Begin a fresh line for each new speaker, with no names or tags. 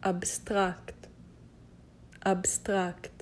abstrakt, abstrakt.